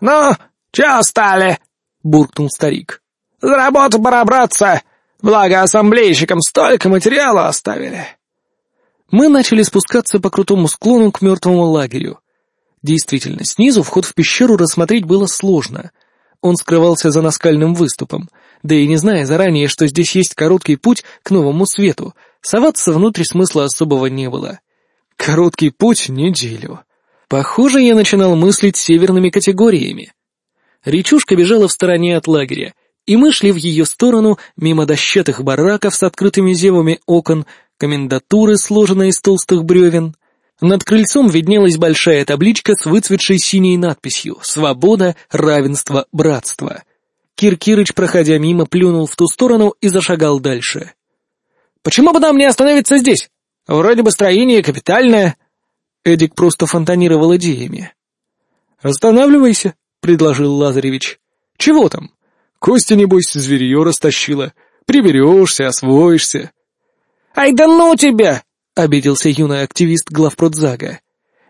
«Ну, чё стали?» — буркнул старик. «За работу пора браться, благо ассамблейщикам столько материала оставили». Мы начали спускаться по крутому склону к мертвому лагерю. Действительно, снизу вход в пещеру рассмотреть было сложно, он скрывался за наскальным выступом, да и не зная заранее, что здесь есть короткий путь к новому свету, соваться внутрь смысла особого не было. Короткий путь — неделю. Похоже, я начинал мыслить северными категориями. Речушка бежала в стороне от лагеря, и мы шли в ее сторону мимо дощатых бараков с открытыми зевами окон, комендатуры, сложенной из толстых бревен, над крыльцом виднелась большая табличка с выцветшей синей надписью «Свобода, равенство, братство». Киркирыч, проходя мимо, плюнул в ту сторону и зашагал дальше. «Почему бы нам не остановиться здесь? Вроде бы строение капитальное». Эдик просто фонтанировал идеями. «Останавливайся», — предложил Лазаревич. «Чего там? Костя, небось, зверье растащила. Приберешься, освоишься». «Ай да ну тебя!» — обиделся юный активист главпродзага.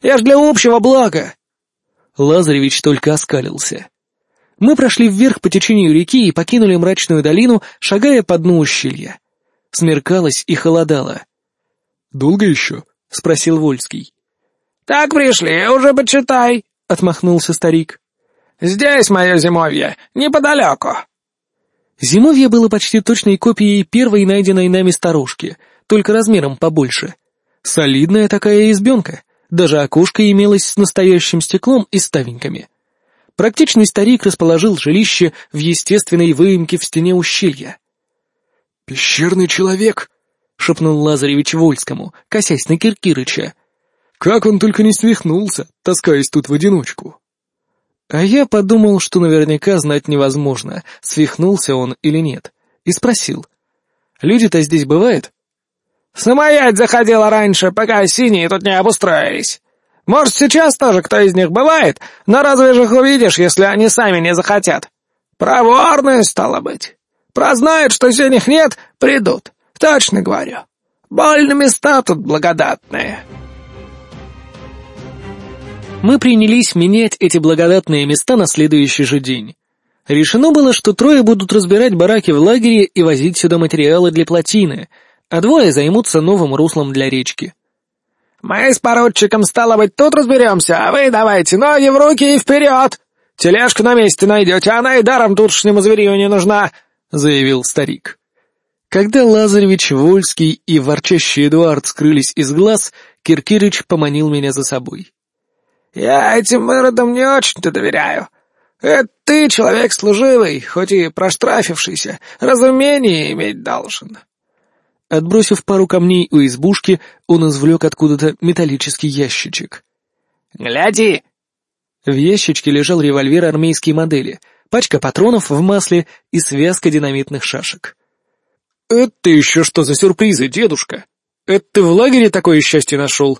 «Я ж для общего блага!» Лазаревич только оскалился. Мы прошли вверх по течению реки и покинули мрачную долину, шагая по дну ущелья. Смеркалось и холодало. «Долго еще?» — спросил Вольский. «Так пришли, уже почитай», — отмахнулся старик. «Здесь мое зимовье, неподалеку». Зимовье было почти точной копией первой найденной нами старушки — только размером побольше. Солидная такая избенка, даже окошко имелось с настоящим стеклом и ставеньками. Практичный старик расположил жилище в естественной выемке в стене ущелья. «Пещерный человек!» — шепнул Лазаревич Вольскому, косясь на Киркирыча. «Как он только не свихнулся, таскаясь тут в одиночку!» А я подумал, что наверняка знать невозможно, свихнулся он или нет, и спросил. «Люди-то здесь бывают?» Самоять заходила раньше, пока синие тут не обустроились. Может, сейчас тоже кто из них бывает, но разве же их увидишь, если они сами не захотят? Проворные, стало быть. Прознают, что синих нет, придут. Точно говорю. Больно места тут благодатные. Мы принялись менять эти благодатные места на следующий же день. Решено было, что трое будут разбирать бараки в лагере и возить сюда материалы для плотины — а двое займутся новым руслом для речки. «Мы с поручиком, стало быть, тут разберемся, а вы давайте ноги в руки и вперед! Тележку на месте найдете, она и даром тутшнему зверю не нужна!» — заявил старик. Когда Лазаревич, Вольский и ворчащий Эдуард скрылись из глаз, Киркирыч поманил меня за собой. «Я этим мэродам не очень-то доверяю. Это ты человек служивый, хоть и проштрафившийся, разумение иметь должен. Отбросив пару камней у избушки, он извлек откуда-то металлический ящичек. Гляди!» В ящичке лежал револьвер армейской модели, пачка патронов в масле и связка динамитных шашек. «Это еще что за сюрпризы, дедушка? Это ты в лагере такое счастье нашел?»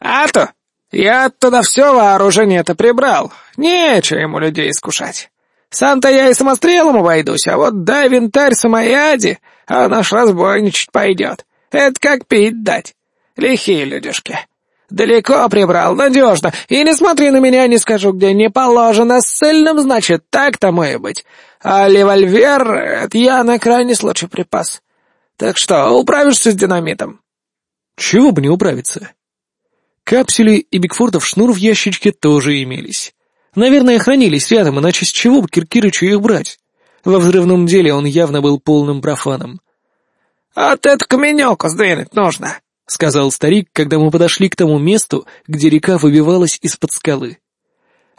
«А то! Я оттуда все вооружение-то прибрал. Нечего ему людей искушать. Сам-то я и самострелом обойдусь, а вот дай винтарь самояди, а наш разбойничать пойдет. Это как пить дать. Лихие людишки. Далеко прибрал, надежно. И не смотри на меня, не скажу, где не положено. С цельным, значит, так тому и быть. А револьвер — это я на крайний случай припас. Так что, управишься с динамитом?» «Чего бы не управиться?» Капсули и Бигфордов шнур в ящичке тоже имелись. Наверное, хранились рядом, иначе с чего бы Киркирычу их брать? Во взрывном деле он явно был полным профаном. «От это каменёку сдвинуть нужно», — сказал старик, когда мы подошли к тому месту, где река выбивалась из-под скалы.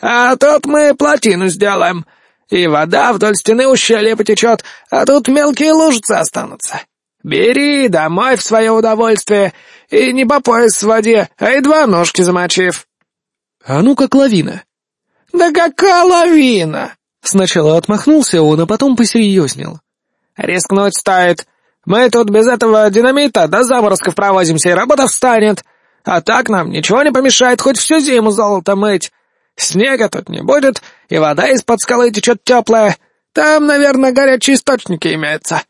«А тут мы плотину сделаем, и вода вдоль стены ущелья потечет, а тут мелкие лужицы останутся. Бери домой в свое удовольствие, и не по пояс в воде, а едва ножки замочив». «А ну как лавина!» «Да какая лавина!» Сначала отмахнулся он, а потом посерьезнел. «Рискнуть стоит. Мы тут без этого динамита до заморозков провозимся, и работа встанет. А так нам ничего не помешает хоть всю зиму золото мыть. Снега тут не будет, и вода из-под скалы течет теплая. Там, наверное, горячие источники имеются.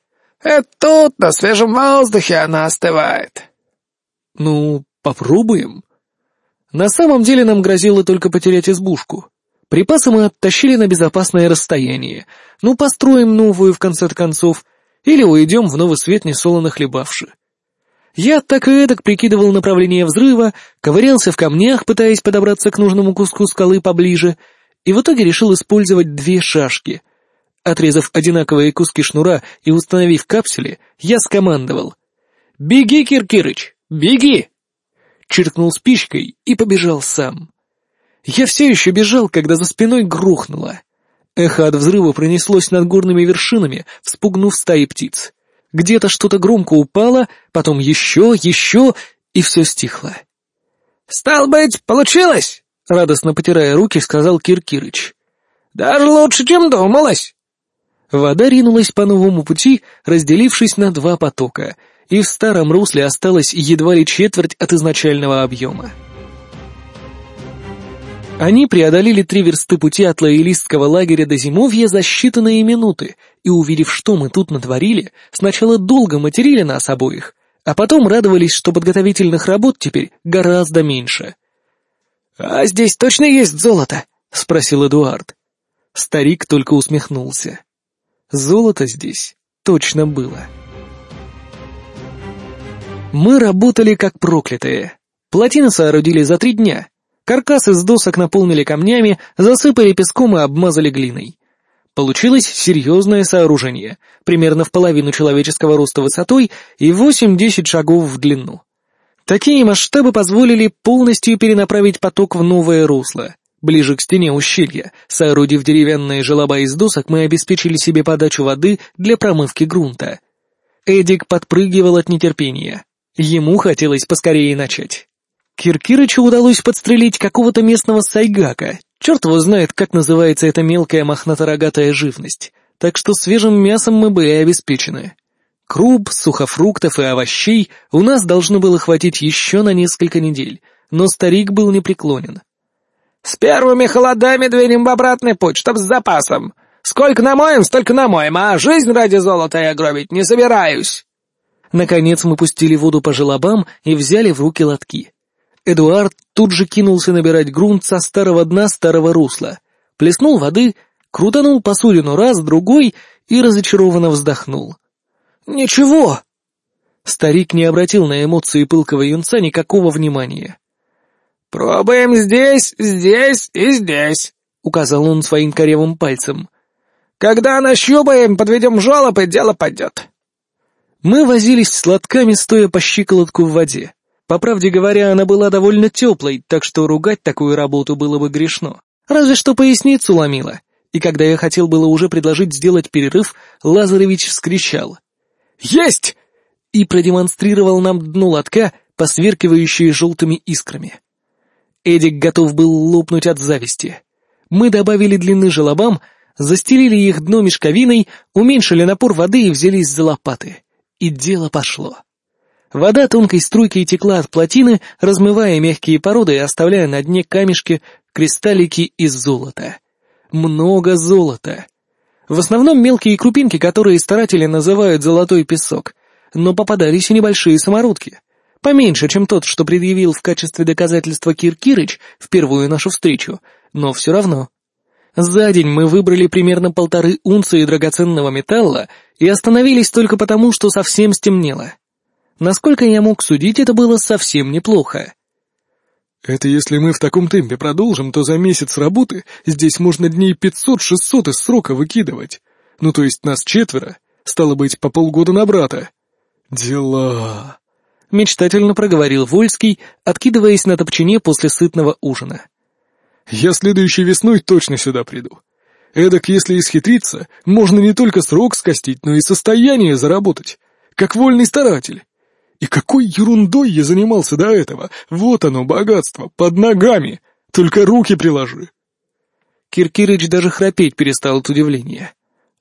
Это тут, на свежем воздухе, она остывает». «Ну, попробуем». На самом деле нам грозило только потерять избушку. Припасы мы оттащили на безопасное расстояние. Ну, построим новую, в конце концов, или уйдем в новый свет несолоно хлебавши. Я так и эдак прикидывал направление взрыва, ковырялся в камнях, пытаясь подобраться к нужному куску скалы поближе, и в итоге решил использовать две шашки. Отрезав одинаковые куски шнура и установив капсули, я скомандовал. «Беги, Киркирыч, беги!» Чиркнул спичкой и побежал сам. Я все еще бежал, когда за спиной грохнуло. Эхо от взрыва пронеслось над горными вершинами, вспугнув стаи птиц. Где-то что-то громко упало, потом еще, еще, и все стихло. «Стал быть, получилось!» — радостно потирая руки, сказал Киркирыч. «Даже лучше, чем думалось!» Вода ринулась по новому пути, разделившись на два потока, и в старом русле осталось едва ли четверть от изначального объема. Они преодолели три версты пути от лоялистского лагеря до зимовья за считанные минуты, и, увидев, что мы тут натворили, сначала долго материли нас обоих, а потом радовались, что подготовительных работ теперь гораздо меньше. «А здесь точно есть золото?» — спросил Эдуард. Старик только усмехнулся. Золото здесь точно было. Мы работали как проклятые. Плотины соорудили за три дня — Каркас из досок наполнили камнями, засыпали песком и обмазали глиной. Получилось серьезное сооружение, примерно в половину человеческого роста высотой и 8-10 шагов в длину. Такие масштабы позволили полностью перенаправить поток в новое русло. Ближе к стене ущелья, соорудив деревянные желоба из досок, мы обеспечили себе подачу воды для промывки грунта. Эдик подпрыгивал от нетерпения. Ему хотелось поскорее начать. Киркирычу удалось подстрелить какого-то местного сайгака. Черт его знает, как называется эта мелкая мохнаторогатая живность. Так что свежим мясом мы были обеспечены. Круп, сухофруктов и овощей у нас должно было хватить еще на несколько недель, но старик был непреклонен. «С первыми холодами двинем в обратный путь, чтоб с запасом. Сколько намоем, столько намоем, а жизнь ради золота я гробить не собираюсь». Наконец мы пустили воду по желобам и взяли в руки лотки. Эдуард тут же кинулся набирать грунт со старого дна старого русла, плеснул воды, крутанул посудину раз, другой и разочарованно вздохнул. «Ничего!» Старик не обратил на эмоции пылкого юнца никакого внимания. «Пробуем здесь, здесь и здесь», — указал он своим коревым пальцем. «Когда нащупаем, подведем жёлоб, и дело пойдет». Мы возились с лотками, стоя по щиколотку в воде. По правде говоря, она была довольно теплой, так что ругать такую работу было бы грешно. Разве что поясницу ломила. И когда я хотел было уже предложить сделать перерыв, Лазаревич вскричал. «Есть!» и продемонстрировал нам дно лотка, посверкивающее желтыми искрами. Эдик готов был лопнуть от зависти. Мы добавили длины желобам, застелили их дно мешковиной, уменьшили напор воды и взялись за лопаты. И дело пошло. Вода тонкой струйкой текла от плотины, размывая мягкие породы и оставляя на дне камешки, кристаллики из золота. Много золота. В основном мелкие крупинки, которые старатели называют золотой песок, но попадались и небольшие самородки. Поменьше, чем тот, что предъявил в качестве доказательства Кир Кирыч в первую нашу встречу, но все равно. За день мы выбрали примерно полторы унции драгоценного металла и остановились только потому, что совсем стемнело. Насколько я мог судить, это было совсем неплохо. Это если мы в таком темпе продолжим, то за месяц работы здесь можно дней 500-600 из срока выкидывать. Ну то есть нас четверо, стало быть, по полгода на брата. Дела. Мечтательно проговорил Вольский, откидываясь на топчине после сытного ужина. Я следующей весной точно сюда приду. Эдак, если исхитриться, можно не только срок скостить, но и состояние заработать. Как вольный старатель. И какой ерундой я занимался до этого? Вот оно, богатство, под ногами. Только руки приложи. Киркирыч даже храпеть перестал от удивления.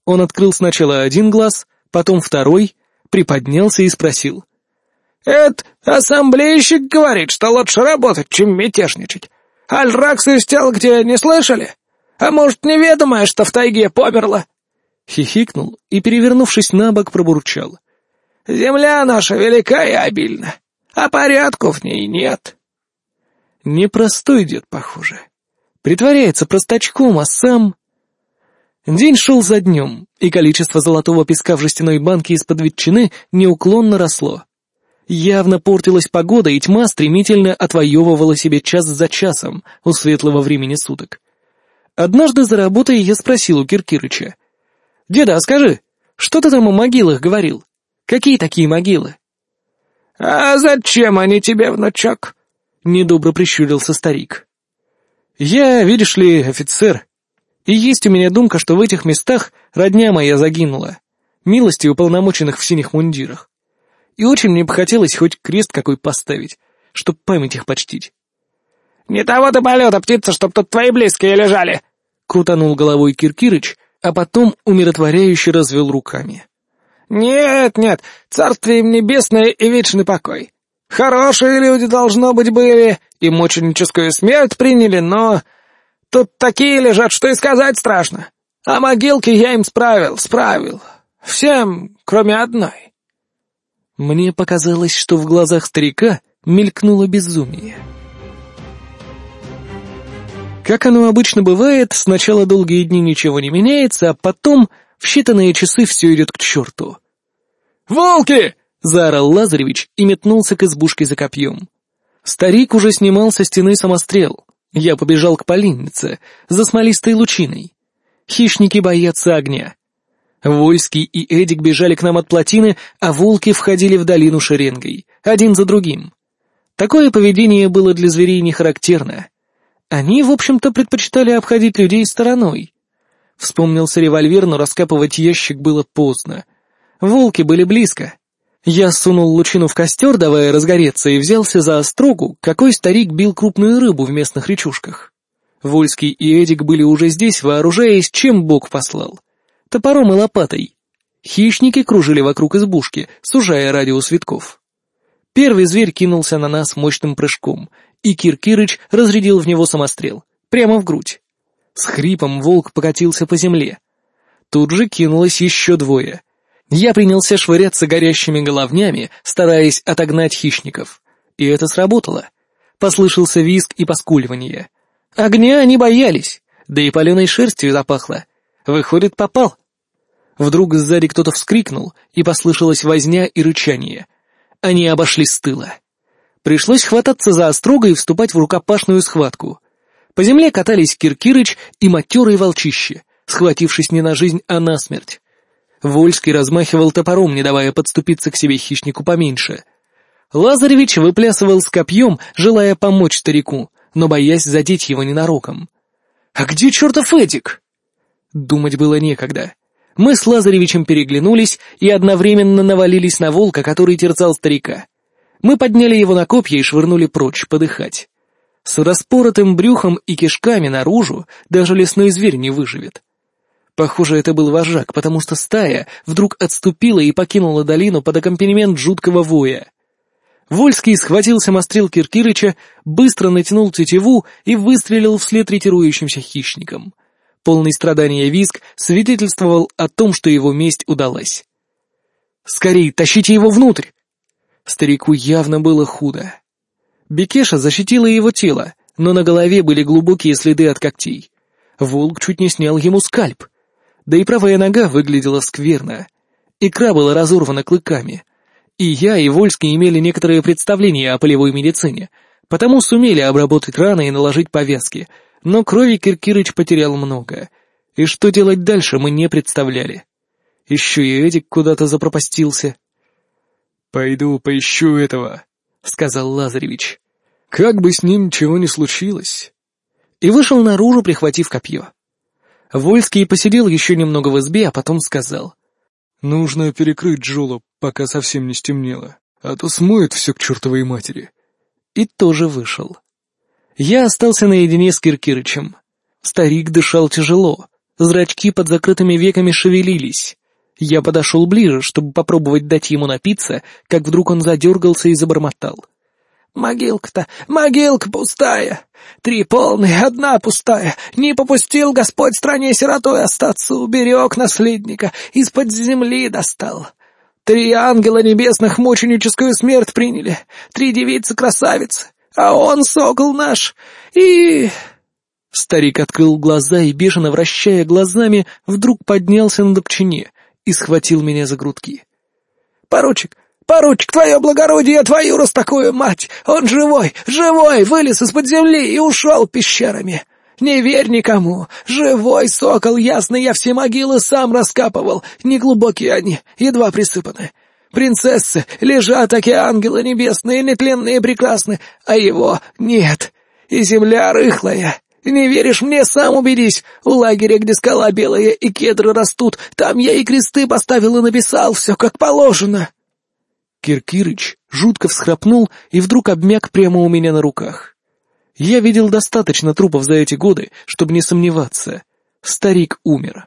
Он открыл сначала один глаз, потом второй, приподнялся и спросил. «Это ассамблейщик говорит, что лучше работать, чем мятежничать. Альракс из тел где не слышали? А может, неведомое, что в тайге померло?» Хихикнул и, перевернувшись на бок, пробурчал. «Земля наша велика и обильна, а порядку в ней нет». Непростой дед, похоже. Притворяется простачком, а сам... День шел за днем, и количество золотого песка в жестяной банке из-под ветчины неуклонно росло. Явно портилась погода, и тьма стремительно отвоевывала себе час за часом у светлого времени суток. Однажды за работой я спросил у Киркирыча. «Деда, а скажи, что ты там о могилах говорил? Какие такие могилы?» «А зачем они тебе, внучок?» — недобро прищурился старик. «Я, видишь ли, офицер, и есть у меня думка, что в этих местах родня моя загинула, милости уполномоченных в синих мундирах и очень мне бы хотелось хоть крест какой поставить, чтоб память их почтить. «Не того ты полета, птица, чтоб тут твои близкие лежали!» Крутанул головой Киркирыч, а потом умиротворяюще развел руками. «Нет, нет, царствие им небесное и вечный покой. Хорошие люди, должно быть, были, и мученическую смерть приняли, но... Тут такие лежат, что и сказать страшно. А могилки я им справил, справил. Всем, кроме одной. Мне показалось, что в глазах старика мелькнуло безумие. Как оно обычно бывает, сначала долгие дни ничего не меняется, а потом в считанные часы все идет к черту. «Волки!» — заорал Лазаревич и метнулся к избушке за копьем. Старик уже снимал со стены самострел. Я побежал к полиннице, за смолистой лучиной. Хищники боятся огня. Вольский и Эдик бежали к нам от плотины, а волки входили в долину шеренгой, один за другим. Такое поведение было для зверей не характерно. Они, в общем-то, предпочитали обходить людей стороной. Вспомнился револьвер, но раскапывать ящик было поздно. Волки были близко. Я сунул лучину в костер, давая разгореться, и взялся за острогу, какой старик бил крупную рыбу в местных речушках. Вольский и Эдик были уже здесь, вооружаясь, чем Бог послал топором и лопатой. Хищники кружили вокруг избушки, сужая радиус витков. Первый зверь кинулся на нас мощным прыжком, и Кир Кирыч разрядил в него самострел, прямо в грудь. С хрипом волк покатился по земле. Тут же кинулось еще двое. Я принялся швыряться горящими головнями, стараясь отогнать хищников. И это сработало. Послышался визг и поскуливание. Огня они боялись, да и паленой шерстью запахло. Выходит, попал. Вдруг сзади кто-то вскрикнул, и послышалась возня и рычание. Они обошли с тыла. Пришлось хвататься за острого и вступать в рукопашную схватку. По земле катались Киркирыч и матерый волчище, схватившись не на жизнь, а на смерть. Вольский размахивал топором, не давая подступиться к себе хищнику поменьше. Лазаревич выплясывал с копьем, желая помочь старику, но боясь задеть его ненароком. «А где чертов Эдик?» Думать было некогда. Мы с Лазаревичем переглянулись и одновременно навалились на волка, который терзал старика. Мы подняли его на копья и швырнули прочь, подыхать. С распоротым брюхом и кишками наружу даже лесной зверь не выживет. Похоже, это был вожак, потому что стая вдруг отступила и покинула долину под аккомпанемент жуткого воя. Вольский схватил самострел Киркирыча, быстро натянул тетиву и выстрелил вслед ретирующимся хищникам. Полный страдания виск свидетельствовал о том, что его месть удалась. «Скорей, тащите его внутрь!» Старику явно было худо. Бекеша защитила его тело, но на голове были глубокие следы от когтей. Волк чуть не снял ему скальп. Да и правая нога выглядела скверно. Икра была разорвана клыками. И я, и Вольский имели некоторое представление о полевой медицине, потому сумели обработать раны и наложить повязки, но крови Киркирыч потерял много. И что делать дальше, мы не представляли. Еще и Эдик куда-то запропастился. «Пойду поищу этого», — сказал Лазаревич. «Как бы с ним чего ни случилось». И вышел наружу, прихватив копье. Вольский посидел еще немного в избе, а потом сказал. «Нужно перекрыть жолоб, пока совсем не стемнело, а то смоет все к чертовой матери». И тоже вышел. Я остался наедине с Киркирычем. Старик дышал тяжело, зрачки под закрытыми веками шевелились. Я подошел ближе, чтобы попробовать дать ему напиться, как вдруг он задергался и забормотал. «Могилка-то, могилка пустая! Три полные, одна пустая! Не попустил Господь стране сиротой остаться, уберег наследника, из-под земли достал!» Три ангела небесных мученическую смерть приняли, три девицы-красавицы, а он, сокол наш, и...» Старик открыл глаза и, бешено вращая глазами, вдруг поднялся на докчине и схватил меня за грудки. «Поручик, поручик, твое благородие, твою раз такую мать! Он живой, живой, вылез из-под земли и ушел пещерами!» «Не верь никому! Живой сокол, ясно, я все могилы сам раскапывал, неглубокие они, едва присыпаны. Принцессы лежат, таки ангелы небесные, нетленные прекрасны, а его нет, и земля рыхлая. Не веришь мне, сам убедись. У лагеря, где скала белая и кедры растут, там я и кресты поставил и написал все как положено. Киркирыч жутко всхрапнул и вдруг обмяк прямо у меня на руках. Я видел достаточно трупов за эти годы, чтобы не сомневаться. Старик умер.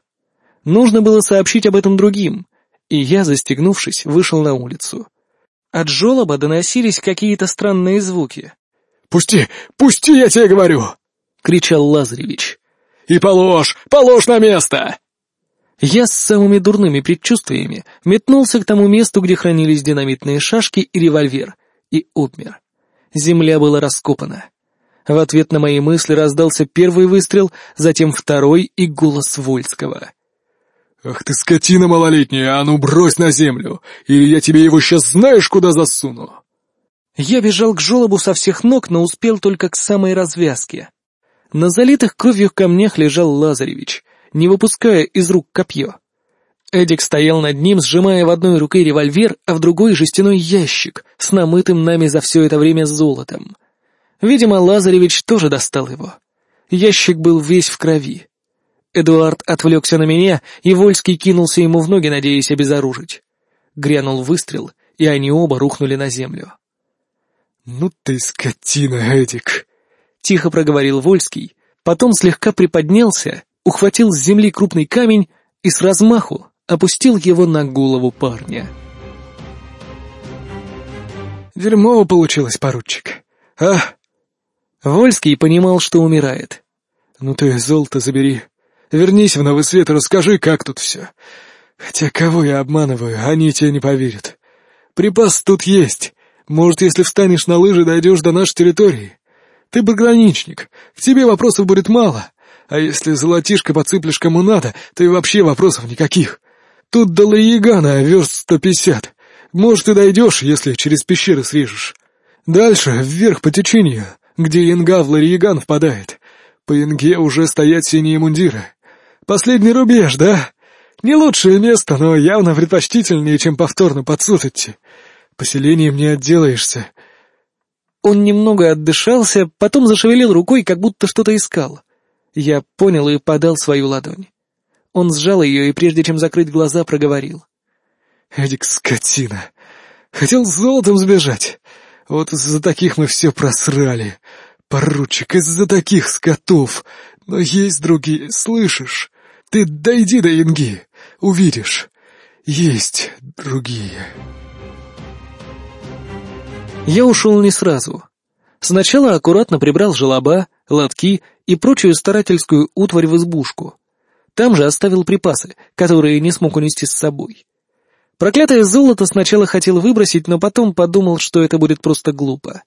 Нужно было сообщить об этом другим, и я, застегнувшись, вышел на улицу. От жолоба доносились какие-то странные звуки. «Пусти! Пусти, я тебе говорю!» — кричал Лазаревич. «И положь! Положь на место!» Я с самыми дурными предчувствиями метнулся к тому месту, где хранились динамитные шашки и револьвер, и обмер. Земля была раскопана. В ответ на мои мысли раздался первый выстрел, затем второй и голос Вольского. «Ах ты скотина малолетняя, а ну брось на землю, или я тебе его сейчас знаешь куда засуну!» Я бежал к жолобу со всех ног, но успел только к самой развязке. На залитых кровью камнях лежал Лазаревич, не выпуская из рук копье. Эдик стоял над ним, сжимая в одной руке револьвер, а в другой жестяной ящик с намытым нами за все это время золотом. Видимо, Лазаревич тоже достал его. Ящик был весь в крови. Эдуард отвлекся на меня, и Вольский кинулся ему в ноги, надеясь обезоружить. Грянул выстрел, и они оба рухнули на землю. «Ну ты скотина, Эдик!» тихо проговорил Вольский, потом слегка приподнялся, ухватил с земли крупный камень и с размаху опустил его на голову парня. «Дерьмово получилось, поручик. А?» Вольский понимал, что умирает. «Ну ты золото забери. Вернись в новый свет и расскажи, как тут все. Хотя кого я обманываю, они тебе не поверят. Припас тут есть. Может, если встанешь на лыжи, дойдешь до нашей территории. Ты пограничник, к тебе вопросов будет мало. А если золотишко подсыплешь кому надо, то и вообще вопросов никаких. Тут до Лаягана верст сто пятьдесят. Может, и дойдешь, если через пещеры свяжешь. Дальше, вверх по течению, где Янга в Ларияган впадает. По Янге уже стоят синие мундиры. Последний рубеж, да? Не лучшее место, но явно предпочтительнее, чем повторно подсушить. Поселением не отделаешься. Он немного отдышался, потом зашевелил рукой, как будто что-то искал. Я понял и подал свою ладонь. Он сжал ее и, прежде чем закрыть глаза, проговорил. «Эдик, скотина! Хотел с золотом сбежать. Вот из-за таких мы все просрали. поручик, из-за таких скотов. Но есть другие, слышишь? Ты дойди до Инги, увидишь. Есть другие. Я ушел не сразу. Сначала аккуратно прибрал желоба, лотки и прочую старательскую утварь в избушку. Там же оставил припасы, которые не смог унести с собой. Проклятое золото сначала хотел выбросить, но потом подумал, что это будет просто глупо.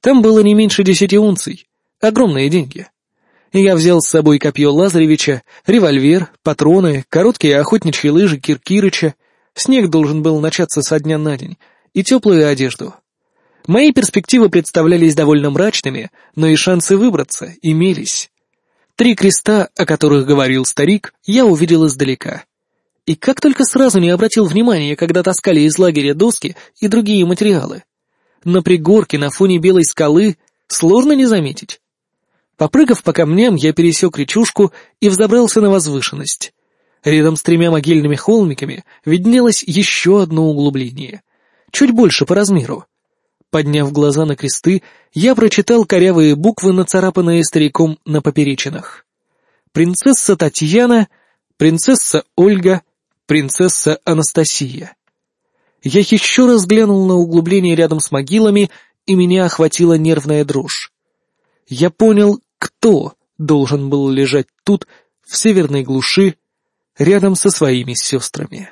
Там было не меньше десяти унций. Огромные деньги. Я взял с собой копье Лазаревича, револьвер, патроны, короткие охотничьи лыжи Киркирыча. Снег должен был начаться со дня на день. И теплую одежду. Мои перспективы представлялись довольно мрачными, но и шансы выбраться имелись. Три креста, о которых говорил старик, я увидел издалека. И как только сразу не обратил внимания, когда таскали из лагеря доски и другие материалы. На пригорке на фоне белой скалы сложно не заметить. Попрыгав по камням, я пересек речушку и взобрался на возвышенность. Рядом с тремя могильными холмиками виднелось еще одно углубление. Чуть больше по размеру. Подняв глаза на кресты, я прочитал корявые буквы, нацарапанные стариком на поперечинах. Принцесса Татьяна, принцесса Ольга, принцесса Анастасия. Я еще раз глянул на углубление рядом с могилами, и меня охватила нервная дрожь. Я понял, кто должен был лежать тут, в северной глуши, рядом со своими сестрами.